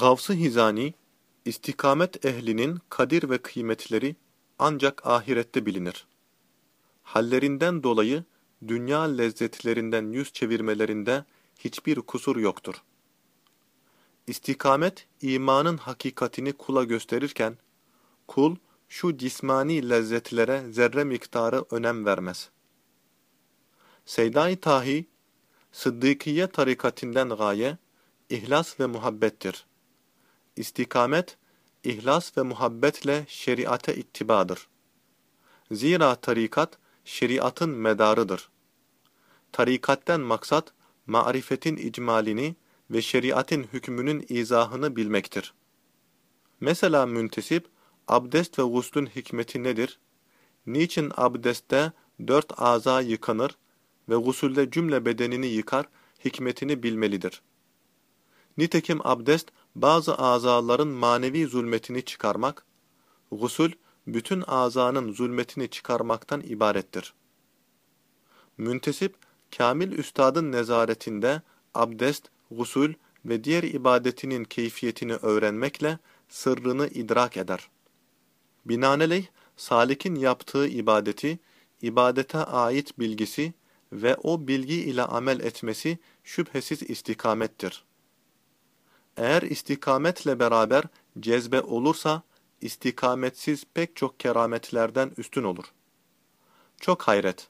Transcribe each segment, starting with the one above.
Gavs-ı Hizani, istikamet ehlinin kadir ve kıymetleri ancak ahirette bilinir. Hallerinden dolayı dünya lezzetlerinden yüz çevirmelerinde hiçbir kusur yoktur. İstikamet, imanın hakikatini kula gösterirken, kul şu cismani lezzetlere zerre miktarı önem vermez. Seyda-i Tahi, Sıddıkiye tarikatinden gaye, ihlas ve muhabbettir. İstikamet, ihlas ve muhabbetle şeriate ittibadır. Zira tarikat, şeriatın medarıdır. Tarikatten maksat, marifetin icmalini ve şeriatin hükmünün izahını bilmektir. Mesela müntesip, abdest ve guslün hikmeti nedir? Niçin abdestte dört aza yıkanır ve gusülde cümle bedenini yıkar, hikmetini bilmelidir. Nitekim abdest, bazı azaların manevi zulmetini çıkarmak, gusül, bütün azanın zulmetini çıkarmaktan ibarettir. Müntesip, kamil üstadın nezaretinde abdest, gusül ve diğer ibadetinin keyfiyetini öğrenmekle sırrını idrak eder. Binaenaleyh, salikin yaptığı ibadeti, ibadete ait bilgisi ve o bilgi ile amel etmesi şüphesiz istikamettir. Eğer istikametle beraber cezbe olursa, istikametsiz pek çok kerametlerden üstün olur. Çok hayret!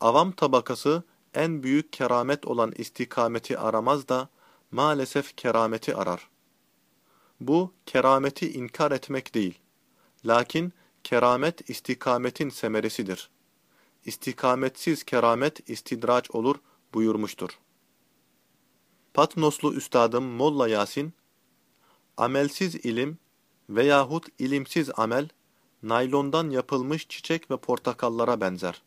Avam tabakası en büyük keramet olan istikameti aramaz da maalesef kerameti arar. Bu kerameti inkar etmek değil. Lakin keramet istikametin semeresidir. İstikametsiz keramet istidraç olur buyurmuştur. Patnoslu üstadım Molla Yasin, amelsiz ilim veyahut ilimsiz amel, naylondan yapılmış çiçek ve portakallara benzer.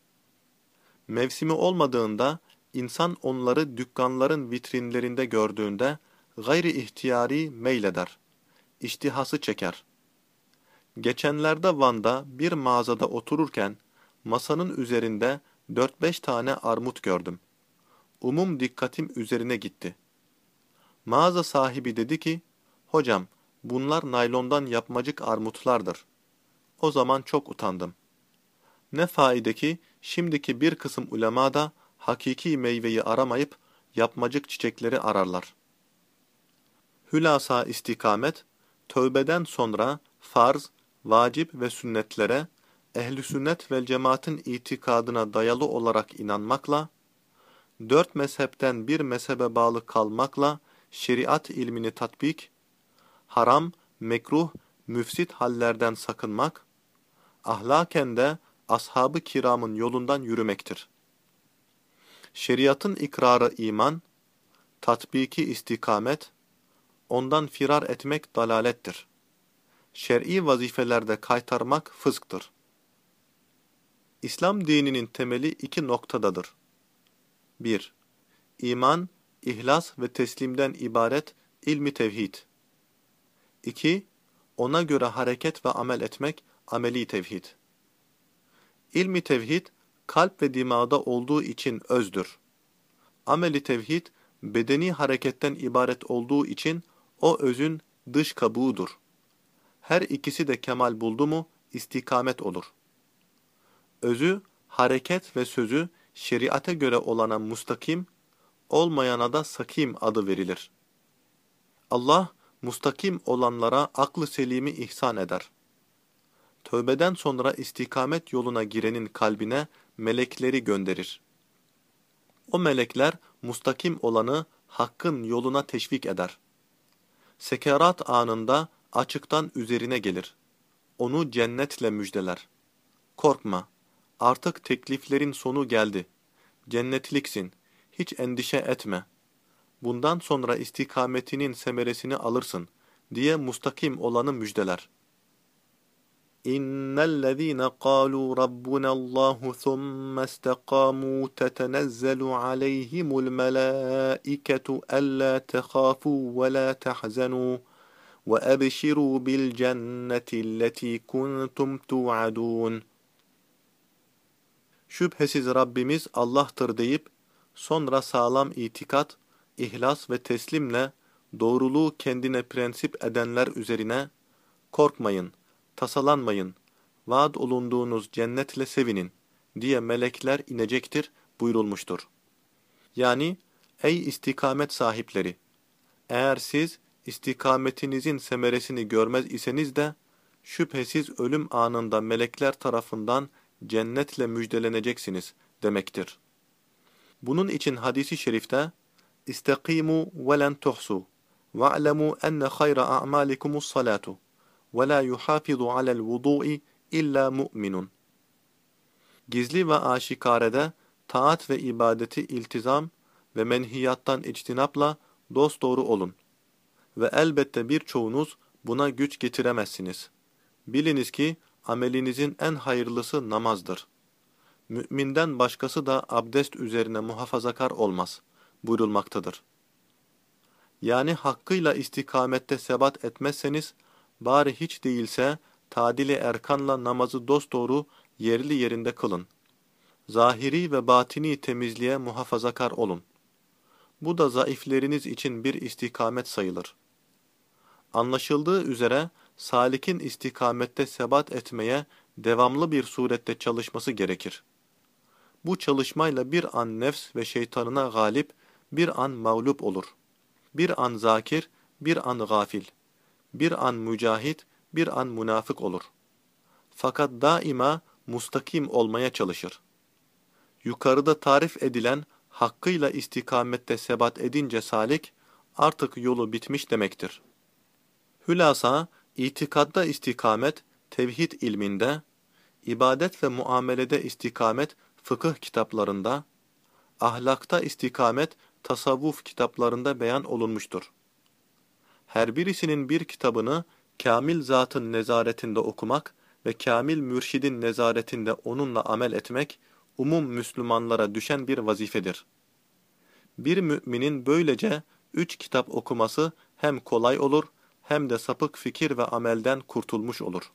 Mevsimi olmadığında, insan onları dükkanların vitrinlerinde gördüğünde, gayri ihtiyari meyleder. İştihası çeker. Geçenlerde Van'da bir mağazada otururken, masanın üzerinde 4-5 tane armut gördüm. Umum dikkatim üzerine gitti. Mağaza sahibi dedi ki, Hocam, bunlar naylondan yapmacık armutlardır. O zaman çok utandım. Ne faide ki, şimdiki bir kısım ulema da hakiki meyveyi aramayıp yapmacık çiçekleri ararlar. Hülasa istikamet, tövbeden sonra farz, vacip ve sünnetlere, ehli sünnet vel cemaatin itikadına dayalı olarak inanmakla, dört mezhepten bir mezhebe bağlı kalmakla, şeriat ilmini tatbik, haram, mekruh, müfsit hallerden sakınmak, ahlaken de ashab-ı kiramın yolundan yürümektir. Şeriatın ikrarı iman, tatbiki istikamet, ondan firar etmek dalalettir. Şer'i vazifelerde kaytarmak fısktır. İslam dininin temeli iki noktadadır. 1. İman, ihlas ve teslimden ibaret ilmi tevhid. 2. Ona göre hareket ve amel etmek ameli tevhid. İlmi tevhid, kalp ve dimağda olduğu için özdür. Ameli tevhid, bedeni hareketten ibaret olduğu için o özün dış kabuğudur. Her ikisi de kemal buldu mu istikamet olur. Özü, hareket ve sözü şeriate göre olana mustakim, olmayana da sakim adı verilir. Allah, mustakim olanlara aklı selimi ihsan eder. Tövbeden sonra istikamet yoluna girenin kalbine melekleri gönderir. O melekler mustakim olanı hakkın yoluna teşvik eder. Sekerat anında açıktan üzerine gelir. Onu cennetle müjdeler. Korkma, artık tekliflerin sonu geldi. Cennetliksin, hiç endişe etme. Bundan sonra istikametinin semeresini alırsın diye mustakim olanı müjdeler. إن الذين قالوا ربنا الله ثم استقاموا تتنزل عليهم الملائكة ألا تخافوا ولا تحزنوا وأبشروا بالجنة التي كنتم توعدون Şüphesiz Rabbimiz Allah'tır deyip sonra sağlam itikat, ihlas ve teslimle doğruluğu kendine prensip edenler üzerine, korkmayın, tasalanmayın, vaat olunduğunuz cennetle sevinin diye melekler inecektir buyurulmuştur. Yani, ey istikamet sahipleri! Eğer siz istikametinizin semeresini görmez iseniz de, şüphesiz ölüm anında melekler tarafından cennetle müjdeleneceksiniz demektir. Bunun için hadisi şerifte, İstakimu ve len tuhsu ve'lemû enne hayra a'malikumus salatu ve la yuhafizu alel vudu'i illa mu'minun. Gizli ve aşikarede taat ve ibadeti iltizam ve menhiyattan içtinapla dosdoğru olun. Ve elbette birçoğunuz buna güç getiremezsiniz. Biliniz ki amelinizin en hayırlısı namazdır. Mü'minden başkası da abdest üzerine muhafazakar olmaz buyurulmaktadır. Yani hakkıyla istikamette sebat etmezseniz, bari hiç değilse tadili erkanla namazı dosdoğru yerli yerinde kılın. Zahiri ve batini temizliğe muhafazakar olun. Bu da zayıfleriniz için bir istikamet sayılır. Anlaşıldığı üzere, salikin istikamette sebat etmeye devamlı bir surette çalışması gerekir. Bu çalışmayla bir an nefs ve şeytanına galip, bir an mağlup olur. Bir an zakir, bir an gafil. Bir an mücahit, bir an münafık olur. Fakat daima mustakim olmaya çalışır. Yukarıda tarif edilen hakkıyla istikamette sebat edince salik, artık yolu bitmiş demektir. Hülasa, itikadda istikamet, tevhid ilminde, ibadet ve muamelede istikamet, fıkıh kitaplarında, ahlakta istikamet, tasavvuf kitaplarında beyan olunmuştur. Her birisinin bir kitabını kamil zatın nezaretinde okumak ve kamil mürşidin nezaretinde onunla amel etmek, umum Müslümanlara düşen bir vazifedir. Bir müminin böylece üç kitap okuması hem kolay olur hem de sapık fikir ve amelden kurtulmuş olur.